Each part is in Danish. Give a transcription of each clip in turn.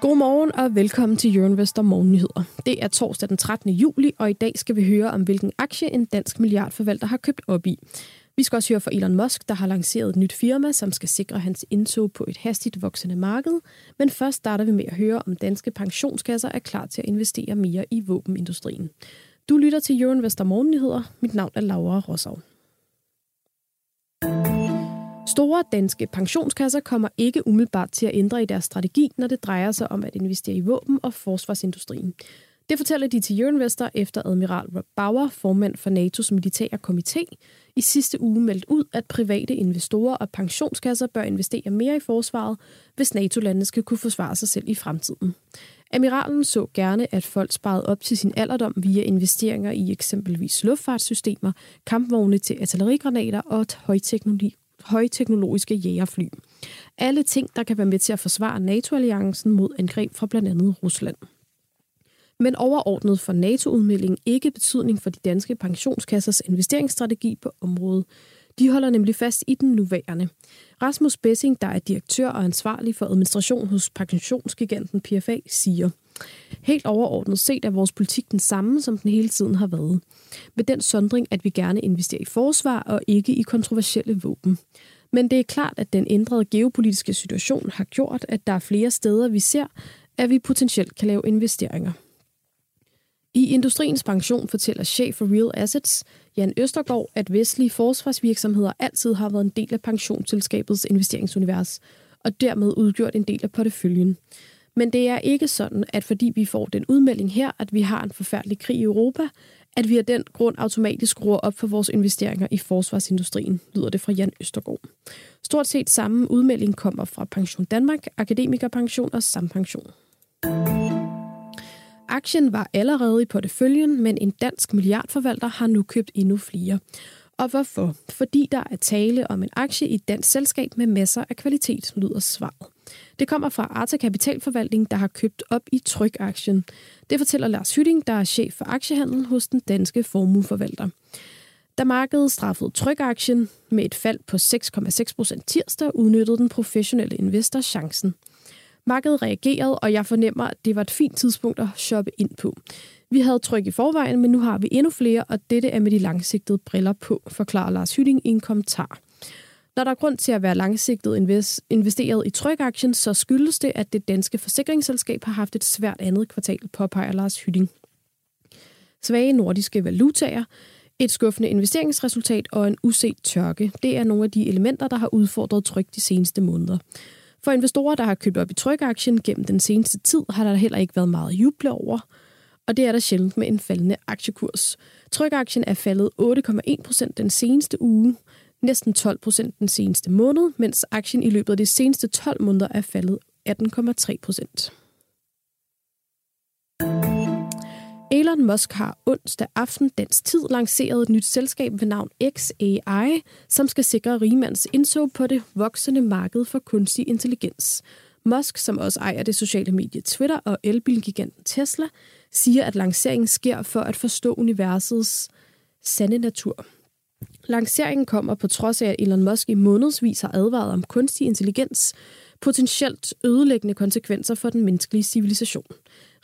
Godmorgen og velkommen til Jørgen Morgennyheder. Det er torsdag den 13. juli, og i dag skal vi høre om, hvilken aktie en dansk milliardforvalter har købt op i. Vi skal også høre fra Elon Musk, der har lanceret et nyt firma, som skal sikre hans indtog på et hastigt voksende marked. Men først starter vi med at høre, om danske pensionskasser er klar til at investere mere i våbenindustrien. Du lytter til Jørgen Vester Morgennyheder. Mit navn er Laura Rossau. Store danske pensionskasser kommer ikke umiddelbart til at ændre i deres strategi, når det drejer sig om at investere i våben og forsvarsindustrien. Det fortæller de til Euroinvestor efter admiral Rob Bauer, formand for NATO's militære komité, i sidste uge meldt ud, at private investorer og pensionskasser bør investere mere i forsvaret, hvis NATO-landene skal kunne forsvare sig selv i fremtiden. Admiralen så gerne, at folk sparede op til sin alderdom via investeringer i eksempelvis luftfartssystemer, kampvogne til artillerigranater og højteknologi højteknologiske jægerfly. Alle ting, der kan være med til at forsvare NATO-alliancen mod angreb fra blandt andet Rusland. Men overordnet for NATO-udmeldingen ikke betydning for de danske pensionskassers investeringsstrategi på området. De holder nemlig fast i den nuværende. Rasmus Bessing, der er direktør og ansvarlig for administration hos pensionsgiganten PFA, siger, Helt overordnet set er vores politik den samme, som den hele tiden har været. Med den sondring, at vi gerne investerer i forsvar og ikke i kontroversielle våben. Men det er klart, at den ændrede geopolitiske situation har gjort, at der er flere steder, vi ser, at vi potentielt kan lave investeringer. I Industriens Pension fortæller chef for Real Assets, Jan Østergaard, at vestlige forsvarsvirksomheder altid har været en del af pensionsselskabets investeringsunivers, og dermed udgjort en del af porteføljen. Men det er ikke sådan, at fordi vi får den udmelding her, at vi har en forfærdelig krig i Europa, at vi af den grund automatisk skruer op for vores investeringer i forsvarsindustrien, lyder det fra Jan Østergaard. Stort set samme udmelding kommer fra Pension Danmark, Akademikerpension og Sampension. Aktien var allerede i porteføljen, men en dansk milliardforvalter har nu købt endnu flere. Og hvorfor? Fordi der er tale om en aktie i et dansk selskab med masser af kvalitet, lyder svaret. Det kommer fra Arta Kapitalforvaltning, der har købt op i trykaktien. Det fortæller Lars Hytting, der er chef for aktiehandel hos den danske formueforvalter. Da markedet straffede trykaktien med et fald på 6,6 procent tirsdag, udnyttede den professionelle investor chancen. Markedet reagerede, og jeg fornemmer, at det var et fint tidspunkt at shoppe ind på. Vi havde tryk i forvejen, men nu har vi endnu flere, og dette er med de langsigtede briller på, forklarer Lars Hytting i en kommentar. Når der er grund til at være langsigtet investeret i trykaktien, så skyldes det, at det danske forsikringsselskab har haft et svært andet kvartal, påpeger Lars Hytting. Svage nordiske valutaer, et skuffende investeringsresultat og en uset tørke. Det er nogle af de elementer, der har udfordret tryk de seneste måneder. For investorer, der har købt op i trykaktien gennem den seneste tid, har der heller ikke været meget juble over, og det er der sjældent med en faldende aktiekurs. Trykaktien er faldet 8,1 procent den seneste uge, næsten 12 procent den seneste måned, mens aktien i løbet af de seneste 12 måneder er faldet 18,3 procent. Elon Musk har onsdag aften dansk tid lanceret et nyt selskab ved navn XAI, som skal sikre rigmands indså på det voksende marked for kunstig intelligens. Musk, som også ejer det sociale medie Twitter og elbilgiganten Tesla, siger, at lanceringen sker for at forstå universets sande natur. Lanceringen kommer på trods af, at Elon Musk i månedsvis har advaret om kunstig intelligens, potentielt ødelæggende konsekvenser for den menneskelige civilisation.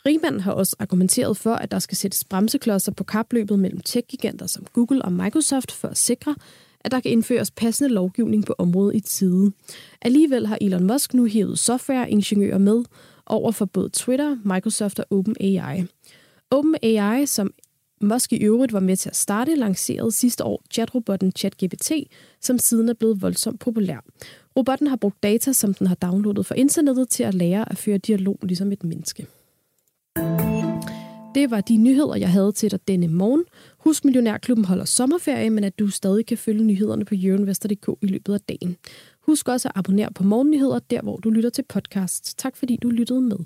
Riemann har også argumenteret for, at der skal sættes bremseklodser på kapløbet mellem tech-giganter som Google og Microsoft for at sikre, at der kan indføres passende lovgivning på området i tide. Alligevel har Elon Musk nu hævet softwareingeniører med over for både Twitter, Microsoft og OpenAI. OpenAI, som Musk i øvrigt var med til at starte, lancerede sidste år chatrobotten ChatGPT, som siden er blevet voldsomt populær. Robotten har brugt data, som den har downloadet fra internettet, til at lære at føre dialog ligesom et menneske. Det var de nyheder, jeg havde til dig denne morgen. Husk, Millionærklubben holder sommerferie, men at du stadig kan følge nyhederne på jørenvester.dk i løbet af dagen. Husk også at abonnere på Morgennyheder, der hvor du lytter til podcast. Tak fordi du lyttede med.